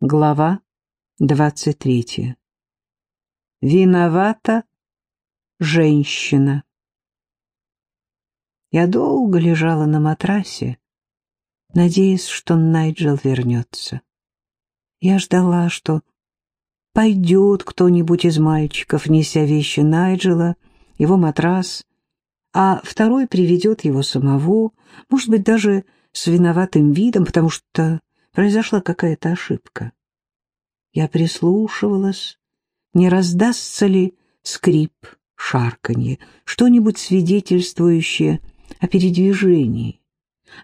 Глава двадцать третья. Виновата женщина. Я долго лежала на матрасе, надеясь, что Найджел вернется. Я ждала, что пойдет кто-нибудь из мальчиков, неся вещи Найджела, его матрас, а второй приведет его самого, может быть, даже с виноватым видом, потому что произошла какая-то ошибка. Я прислушивалась, не раздастся ли скрип, шарканье, что-нибудь свидетельствующее о передвижении,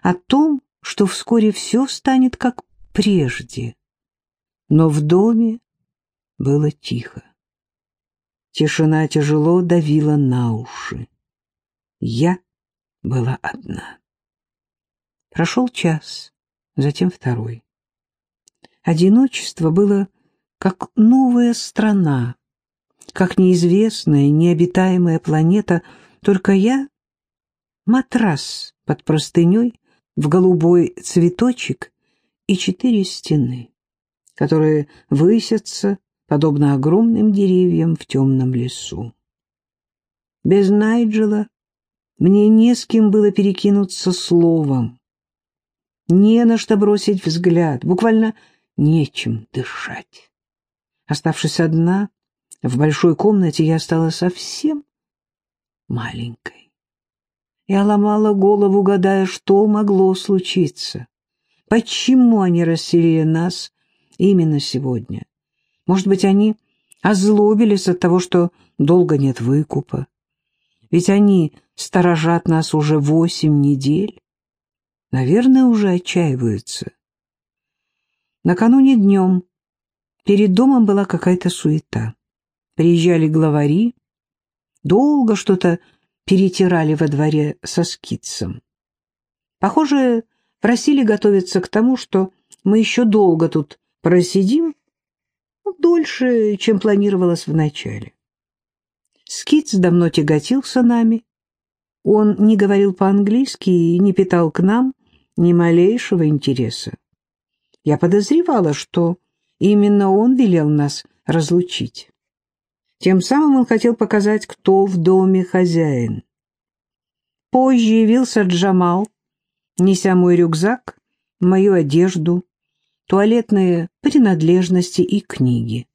о том, что вскоре все станет как прежде. Но в доме было тихо. Тишина тяжело давила на уши. Я была одна. Прошел час, затем второй. Одиночество было как новая страна, как неизвестная, необитаемая планета, только я — матрас под простыней в голубой цветочек и четыре стены, которые высятся, подобно огромным деревьям в темном лесу. Без Найджела мне не с кем было перекинуться словом, не на что бросить взгляд, буквально нечем дышать. Оставшись одна, в большой комнате я стала совсем маленькой. Я ломала голову, гадая, что могло случиться. Почему они расселили нас именно сегодня? Может быть, они озлобились от того, что долго нет выкупа. Ведь они сторожат нас уже восемь недель. Наверное, уже отчаиваются. Накануне днем перед домом была какая-то суета. Приезжали главари, долго что-то перетирали во дворе со скидцем. Похоже, просили готовиться к тому, что мы еще долго тут просидим, ну, дольше, чем планировалось вначале. Скидц давно тяготился нами. Он не говорил по-английски и не питал к нам ни малейшего интереса. Я подозревала, что именно он велел нас разлучить. Тем самым он хотел показать, кто в доме хозяин. Позже явился Джамал, неся мой рюкзак, мою одежду, туалетные принадлежности и книги.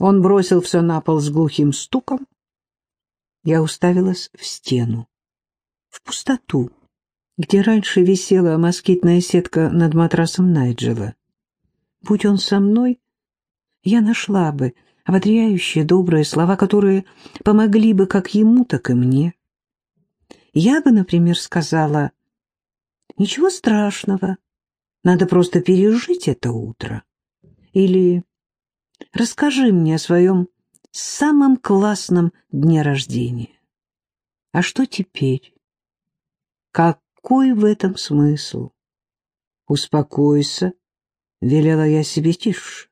Он бросил все на пол с глухим стуком. Я уставилась в стену, в пустоту, где раньше висела москитная сетка над матрасом Найджела. Будь он со мной, я нашла бы ободряющие добрые слова, которые помогли бы как ему, так и мне. Я бы, например, сказала, «Ничего страшного, надо просто пережить это утро». Или «Расскажи мне о своем самом классном дне рождения». А что теперь? Какой в этом смысл? Успокойся — велела я себе тише,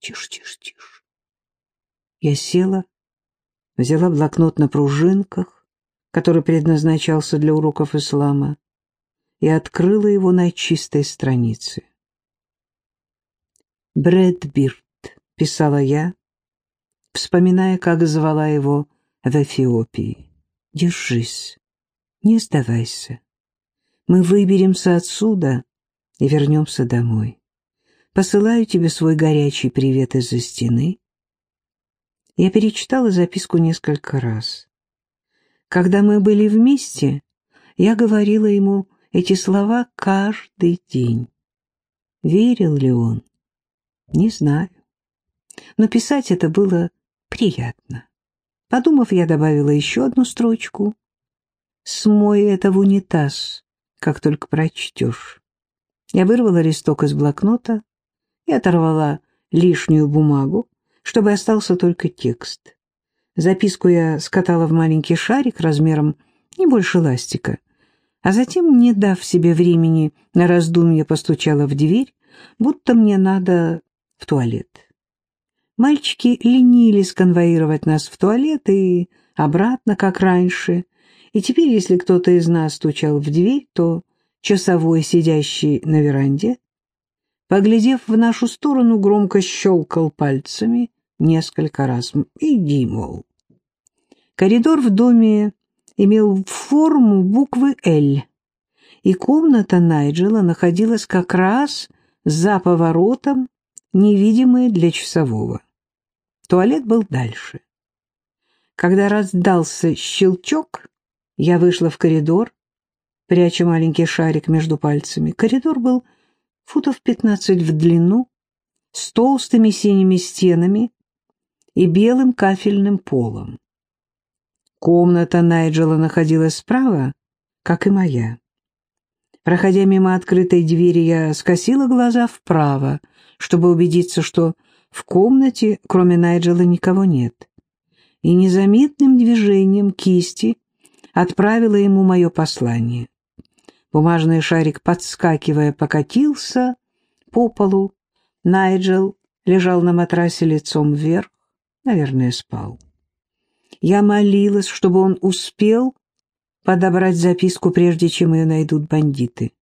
тише, тише, тише. Я села, взяла блокнот на пружинках, который предназначался для уроков ислама, и открыла его на чистой странице. «Брэд Бирд», — писала я, вспоминая, как звала его в Эфиопии. «Держись, не сдавайся. Мы выберемся отсюда и вернемся домой. Посылаю тебе свой горячий привет из-за стены. Я перечитала записку несколько раз. Когда мы были вместе, я говорила ему эти слова каждый день. Верил ли он? Не знаю. Но писать это было приятно. Подумав, я добавила еще одну строчку. «Смой это в унитаз, как только прочтешь». Я вырвала листок из блокнота, и оторвала лишнюю бумагу, чтобы остался только текст. Записку я скатала в маленький шарик размером не больше ластика, а затем, не дав себе времени на раздумье, постучала в дверь, будто мне надо в туалет. Мальчики ленились конвоировать нас в туалет и обратно, как раньше, и теперь, если кто-то из нас стучал в дверь, то часовой, сидящий на веранде, поглядев в нашу сторону, громко щелкал пальцами несколько раз. «Иди, мол». Коридор в доме имел форму буквы «Л», и комната Найджела находилась как раз за поворотом, невидимая для часового. Туалет был дальше. Когда раздался щелчок, я вышла в коридор, пряча маленький шарик между пальцами. Коридор был футов пятнадцать в длину, с толстыми синими стенами и белым кафельным полом. Комната Найджела находилась справа, как и моя. Проходя мимо открытой двери, я скосила глаза вправо, чтобы убедиться, что в комнате, кроме Найджела, никого нет. И незаметным движением кисти отправила ему мое послание. Бумажный шарик, подскакивая, покатился по полу. Найджел лежал на матрасе лицом вверх, наверное, спал. Я молилась, чтобы он успел подобрать записку, прежде чем ее найдут бандиты.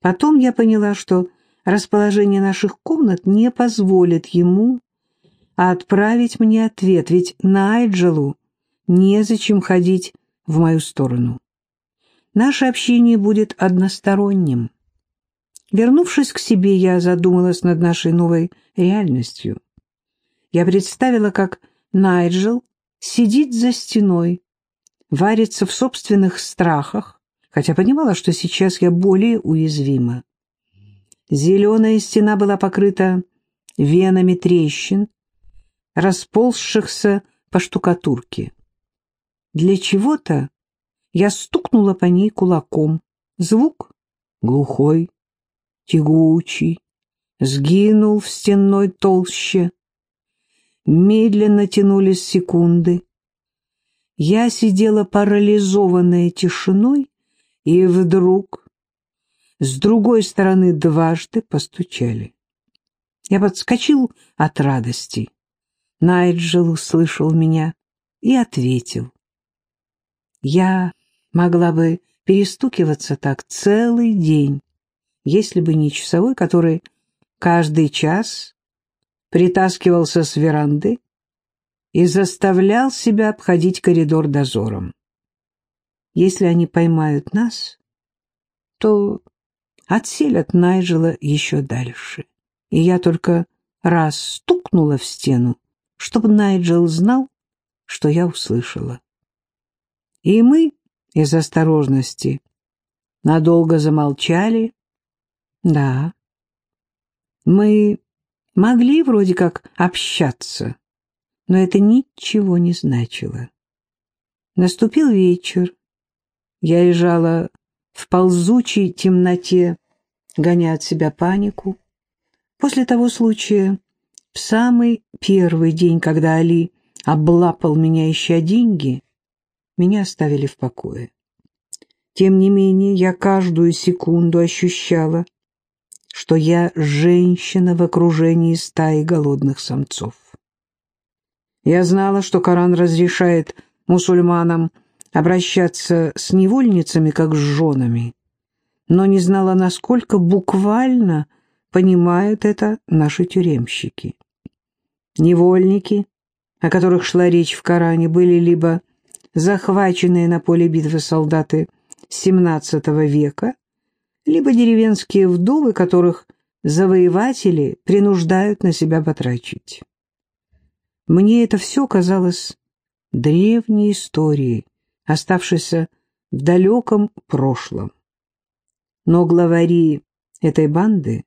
Потом я поняла, что расположение наших комнат не позволит ему отправить мне ответ, ведь Найджелу незачем ходить в мою сторону. Наше общение будет односторонним. Вернувшись к себе, я задумалась над нашей новой реальностью. Я представила, как Найджел сидит за стеной, варится в собственных страхах, хотя понимала, что сейчас я более уязвима. Зеленая стена была покрыта венами трещин, расползшихся по штукатурке. Для чего-то я стукнула по ней кулаком. Звук глухой, тягучий, сгинул в стенной толще. Медленно тянулись секунды. Я сидела парализованная тишиной, и вдруг с другой стороны дважды постучали. Я подскочил от радости. Найджел услышал меня и ответил. Я могла бы перестукиваться так целый день, если бы не часовой, который каждый час притаскивался с веранды и заставлял себя обходить коридор дозором. Если они поймают нас, то отселят Найджела еще дальше. И я только раз стукнула в стену, чтобы Найджел знал, что я услышала. И мы из осторожности надолго замолчали. Да, мы могли вроде как общаться, но это ничего не значило. Наступил вечер. Я лежала в ползучей темноте, гоня от себя панику. После того случая, в самый первый день, когда Али облапал меня, ища деньги, меня оставили в покое. Тем не менее, я каждую секунду ощущала, что я женщина в окружении стаи голодных самцов. Я знала, что Коран разрешает мусульманам обращаться с невольницами как с женами, но не знала, насколько буквально понимают это наши тюремщики. Невольники, о которых шла речь в Коране, были либо захваченные на поле битвы солдаты XVII века, либо деревенские вдовы, которых завоеватели принуждают на себя потрачить. Мне это все казалось древней историей, оставшейся в далеком прошлом. Но главари этой банды,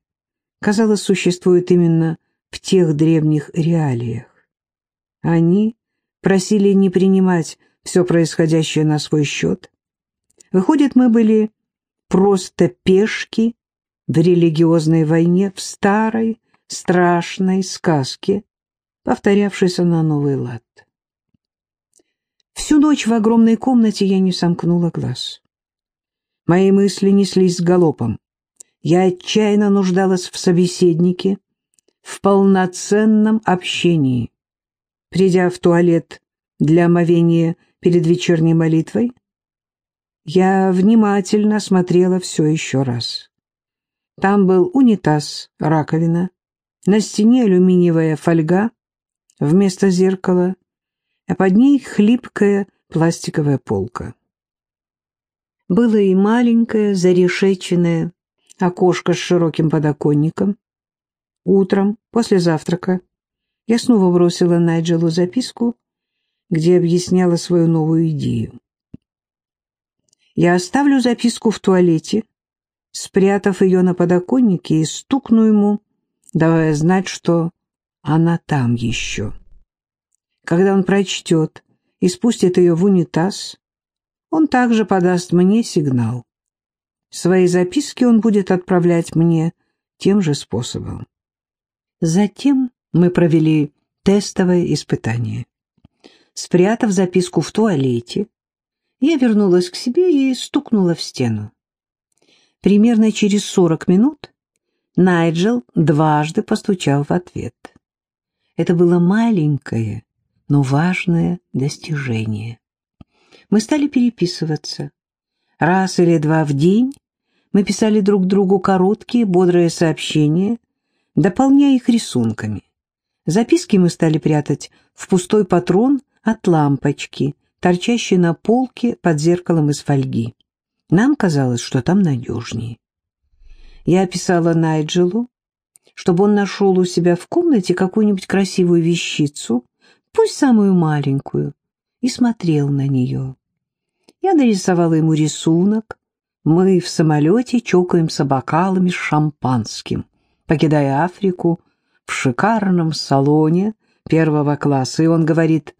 казалось, существуют именно в тех древних реалиях. Они просили не принимать все происходящее на свой счет. Выходит, мы были просто пешки в религиозной войне, в старой страшной сказке, повторявшийся на новый лад. Всю ночь в огромной комнате я не сомкнула глаз. Мои мысли неслись галопом. Я отчаянно нуждалась в собеседнике, в полноценном общении. Придя в туалет для омовения перед вечерней молитвой, я внимательно смотрела все еще раз. Там был унитаз, раковина, на стене алюминиевая фольга вместо зеркала, а под ней хлипкая пластиковая полка. Было и маленькое зарешеченное окошко с широким подоконником. Утром, после завтрака, я снова бросила Найджелу записку, где объясняла свою новую идею. Я оставлю записку в туалете, спрятав ее на подоконнике и стукну ему, давая знать, что она там еще. Когда он прочтет и спустит ее в унитаз, он также подаст мне сигнал. Свои записки он будет отправлять мне тем же способом. Затем мы провели тестовое испытание. Спрятав записку в туалете, я вернулась к себе и стукнула в стену. Примерно через сорок минут Найджел дважды постучал в ответ. Это было маленькое, но важное достижение. Мы стали переписываться. Раз или два в день мы писали друг другу короткие, бодрые сообщения, дополняя их рисунками. Записки мы стали прятать в пустой патрон от лампочки, торчащей на полке под зеркалом из фольги. Нам казалось, что там надежнее. Я описала Найджелу, чтобы он нашел у себя в комнате какую-нибудь красивую вещицу, пусть самую маленькую, и смотрел на нее. Я нарисовала ему рисунок. Мы в самолете чокаемся бокалами с шампанским, покидая Африку в шикарном салоне первого класса. И он говорит,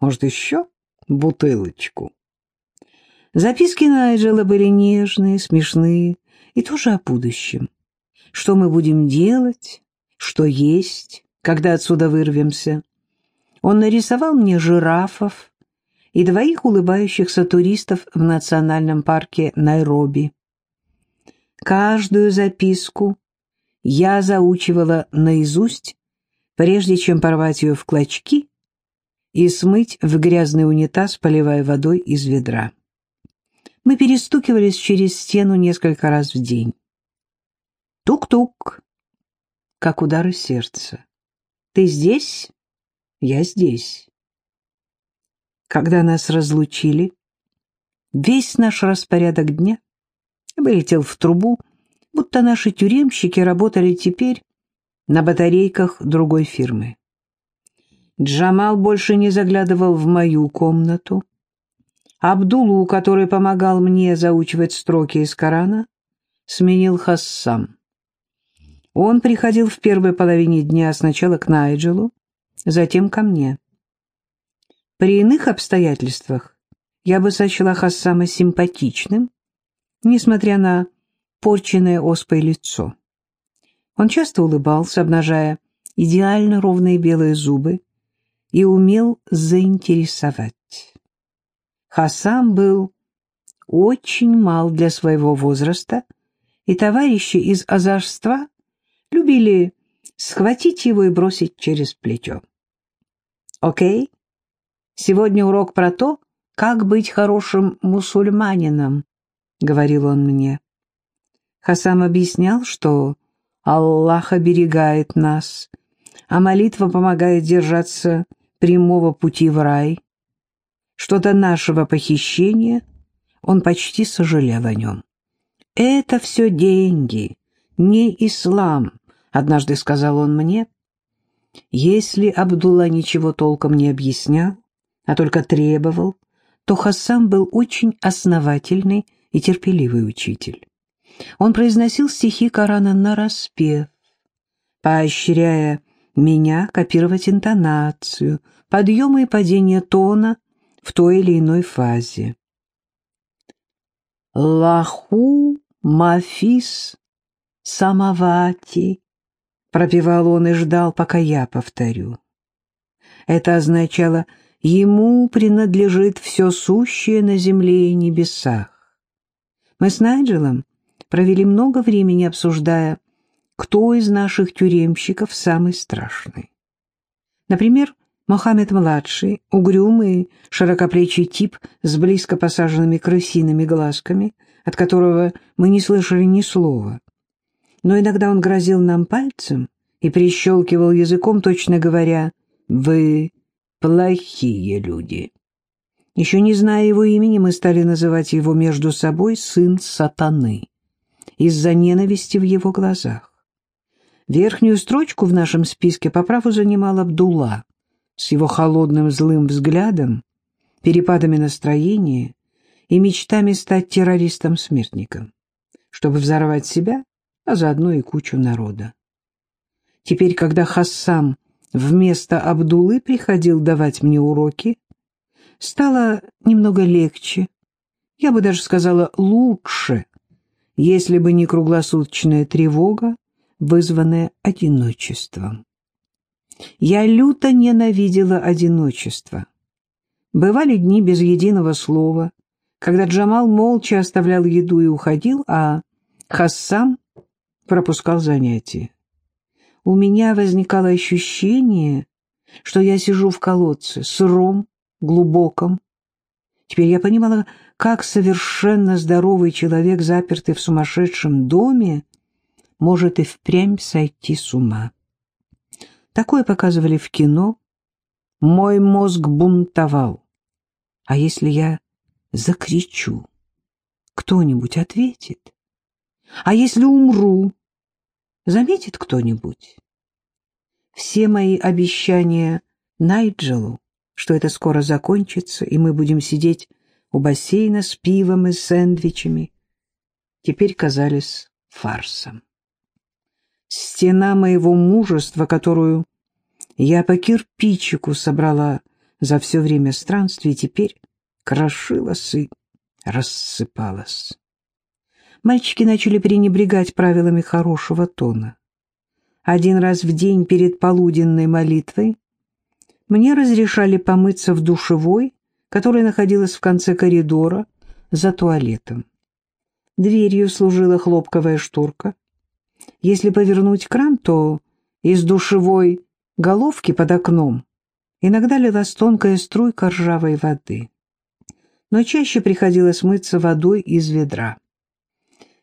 может, еще бутылочку? Записки Найджела были нежные, смешные и тоже о будущем. Что мы будем делать, что есть, когда отсюда вырвемся. Он нарисовал мне жирафов и двоих улыбающихся туристов в национальном парке Найроби. Каждую записку я заучивала наизусть, прежде чем порвать ее в клочки и смыть в грязный унитаз, поливая водой из ведра. Мы перестукивались через стену несколько раз в день. Тук-тук, как удары сердца. «Ты здесь?» «Я здесь». Когда нас разлучили, весь наш распорядок дня вылетел в трубу, будто наши тюремщики работали теперь на батарейках другой фирмы. Джамал больше не заглядывал в мою комнату, Абдулу, который помогал мне заучивать строки из Корана, сменил Хассам. Он приходил в первой половине дня сначала к Найджелу, затем ко мне. При иных обстоятельствах я бы сочла Хассама симпатичным, несмотря на порченное оспой лицо. Он часто улыбался, обнажая идеально ровные белые зубы, и умел заинтересовать. Хасан был очень мал для своего возраста, и товарищи из озорства любили схватить его и бросить через плечо. «Окей, сегодня урок про то, как быть хорошим мусульманином», — говорил он мне. Хасам объяснял, что Аллах оберегает нас, а молитва помогает держаться прямого пути в рай что до нашего похищения он почти сожалел о нем. «Это все деньги, не ислам», — однажды сказал он мне. Если Абдулла ничего толком не объяснял, а только требовал, то Хасан был очень основательный и терпеливый учитель. Он произносил стихи Корана нараспев, поощряя меня копировать интонацию, подъемы и падения тона — в той или иной фазе. «Лаху мафис самавати», — пропевал он и ждал, пока я повторю. Это означало «ему принадлежит все сущее на земле и небесах». Мы с Найджелом провели много времени, обсуждая, кто из наших тюремщиков самый страшный. Например, Мохаммед-младший, угрюмый, широкоплечий тип с близко посаженными крысиными глазками, от которого мы не слышали ни слова. Но иногда он грозил нам пальцем и прищелкивал языком, точно говоря, «Вы плохие люди». Еще не зная его имени, мы стали называть его между собой «сын сатаны» из-за ненависти в его глазах. Верхнюю строчку в нашем списке по праву занимал Абдулла с его холодным злым взглядом, перепадами настроения и мечтами стать террористом-смертником, чтобы взорвать себя, а заодно и кучу народа. Теперь, когда Хассам вместо Абдулы приходил давать мне уроки, стало немного легче, я бы даже сказала лучше, если бы не круглосуточная тревога, вызванная одиночеством. Я люто ненавидела одиночество. Бывали дни без единого слова, когда Джамал молча оставлял еду и уходил, а Хассам пропускал занятия. У меня возникало ощущение, что я сижу в колодце, сыром, глубоком. Теперь я понимала, как совершенно здоровый человек, запертый в сумасшедшем доме, может и впрямь сойти с ума. Такое показывали в кино. Мой мозг бунтовал. А если я закричу? Кто-нибудь ответит? А если умру? Заметит кто-нибудь? Все мои обещания Найджелу что это скоро закончится, и мы будем сидеть у бассейна с пивом и сэндвичами, теперь казались фарсом. Стена моего мужества, которую я по кирпичику собрала за все время странствий, теперь крошилась и рассыпалась. Мальчики начали пренебрегать правилами хорошего тона. Один раз в день перед полуденной молитвой мне разрешали помыться в душевой, которая находилась в конце коридора, за туалетом. Дверью служила хлопковая шторка. Если повернуть кран, то из душевой головки под окном иногда лилась тонкая струйка ржавой воды. Но чаще приходилось мыться водой из ведра.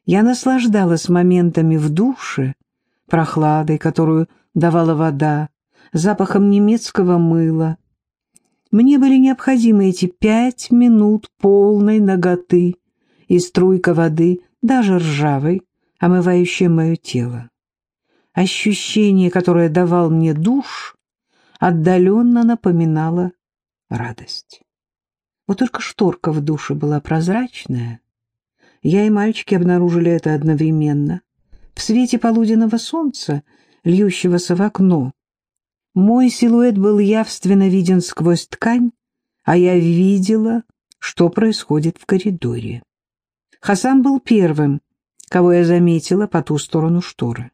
Я наслаждалась моментами в душе, прохладой, которую давала вода, запахом немецкого мыла. Мне были необходимы эти пять минут полной ноготы и струйка воды, даже ржавой, омывающая мое тело. Ощущение, которое давал мне душ, отдаленно напоминало радость. Вот только шторка в душе была прозрачная. Я и мальчики обнаружили это одновременно. В свете полуденного солнца, льющегося в окно, мой силуэт был явственно виден сквозь ткань, а я видела, что происходит в коридоре. Хасан был первым, кого я заметила по ту сторону шторы.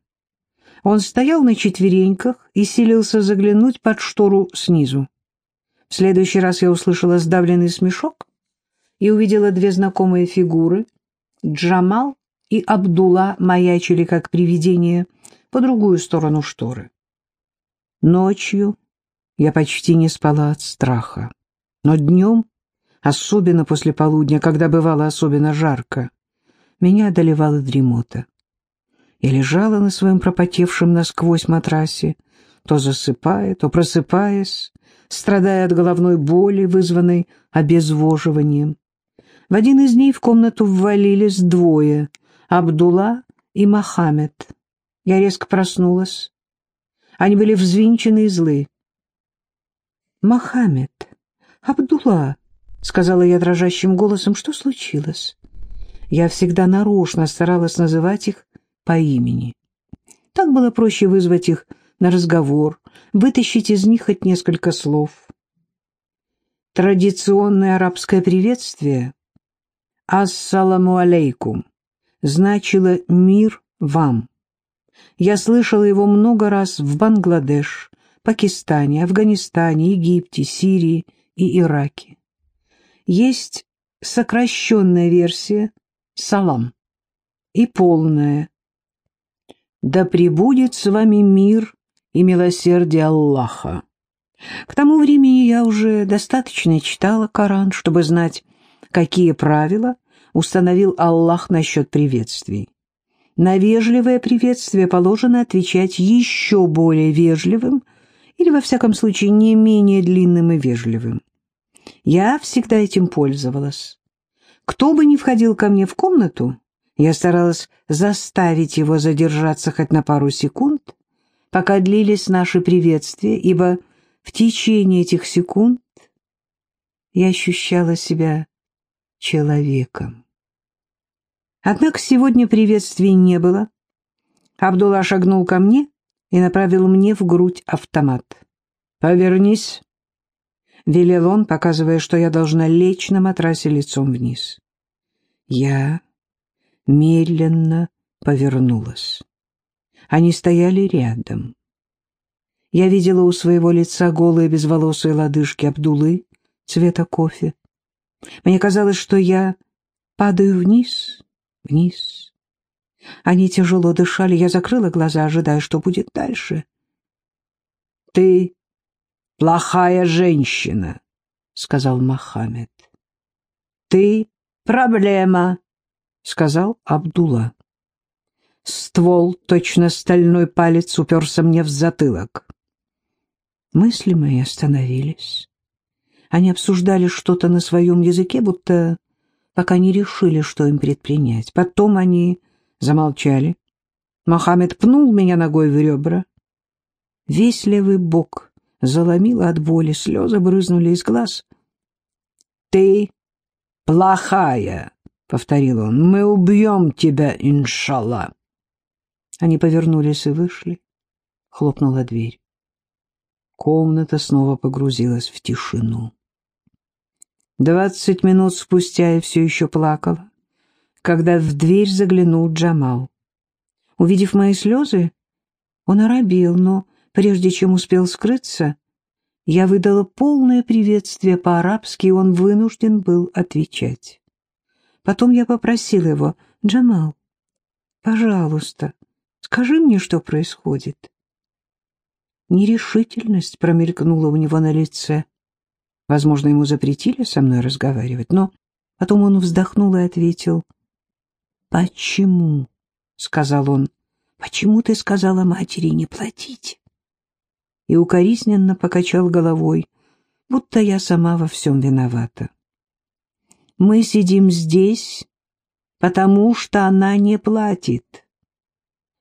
Он стоял на четвереньках и силился заглянуть под штору снизу. В следующий раз я услышала сдавленный смешок и увидела две знакомые фигуры. Джамал и Абдулла маячили как привидения по другую сторону шторы. Ночью я почти не спала от страха, но днем, особенно после полудня, когда бывало особенно жарко, меня одолевала дремота. Я лежала на своем пропотевшем насквозь матрасе, то засыпая, то просыпаясь, страдая от головной боли, вызванной обезвоживанием. В один из дней в комнату ввалились двое — Абдулла и Мохаммед. Я резко проснулась они были взвинчены и злы. «Мохаммед, Абдулла», — сказала я дрожащим голосом, — «что случилось?» Я всегда нарочно старалась называть их по имени. Так было проще вызвать их на разговор, вытащить из них хоть несколько слов. Традиционное арабское приветствие «Ассаламу алейкум» значило «мир вам». Я слышала его много раз в Бангладеш, Пакистане, Афганистане, Египте, Сирии и Ираке. Есть сокращенная версия «Салам» и полная «Да пребудет с вами мир и милосердие Аллаха». К тому времени я уже достаточно читала Коран, чтобы знать, какие правила установил Аллах насчет приветствий. На вежливое приветствие положено отвечать еще более вежливым или, во всяком случае, не менее длинным и вежливым. Я всегда этим пользовалась. Кто бы ни входил ко мне в комнату, я старалась заставить его задержаться хоть на пару секунд, пока длились наши приветствия, ибо в течение этих секунд я ощущала себя человеком. Однако сегодня приветствий не было. Абдулла шагнул ко мне и направил мне в грудь автомат. «Повернись», — велел он, показывая, что я должна лечь на матрасе лицом вниз. Я медленно повернулась. Они стояли рядом. Я видела у своего лица голые безволосые лодыжки Абдулы цвета кофе. Мне казалось, что я падаю вниз, вниз. Они тяжело дышали, я закрыла глаза, ожидая, что будет дальше. — Ты плохая женщина, — сказал Мохаммед. — Ты проблема, — сказал Абдулла. Ствол, точно стальной палец, уперся мне в затылок. Мысли мои остановились. Они обсуждали что-то на своем языке, будто пока не решили, что им предпринять. Потом они замолчали. Мохаммед пнул меня ногой в ребра. Весь левый бок заломило от боли, слезы брызнули из глаз. «Ты плохая», — повторил он, — «мы убьем тебя, иншалла». Они повернулись и вышли. Хлопнула дверь. Комната снова погрузилась в тишину. Двадцать минут спустя я все еще плакала, когда в дверь заглянул Джамал. Увидев мои слезы, он оробел, но прежде чем успел скрыться, я выдала полное приветствие по-арабски, и он вынужден был отвечать. Потом я попросила его, «Джамал, пожалуйста, скажи мне, что происходит». Нерешительность промелькнула у него на лице. Возможно, ему запретили со мной разговаривать, но потом он вздохнул и ответил. «Почему?» — сказал он. «Почему ты сказала матери не платить?» И укоризненно покачал головой, будто я сама во всем виновата. «Мы сидим здесь, потому что она не платит.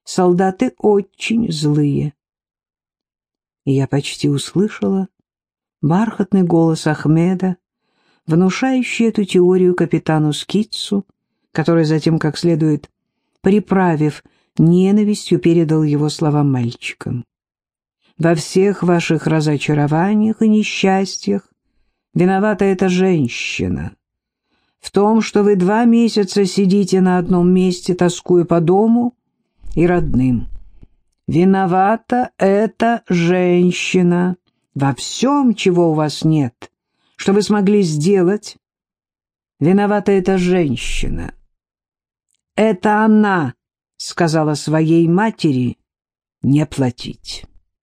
Солдаты очень злые и я почти услышала бархатный голос Ахмеда, внушающий эту теорию капитану Скитсу, который затем, как следует, приправив ненавистью, передал его слова мальчикам. «Во всех ваших разочарованиях и несчастьях виновата эта женщина. В том, что вы два месяца сидите на одном месте, тоскуя по дому и родным». Виновата эта женщина во всем, чего у вас нет, что вы смогли сделать. Виновата эта женщина. Это она сказала своей матери не платить.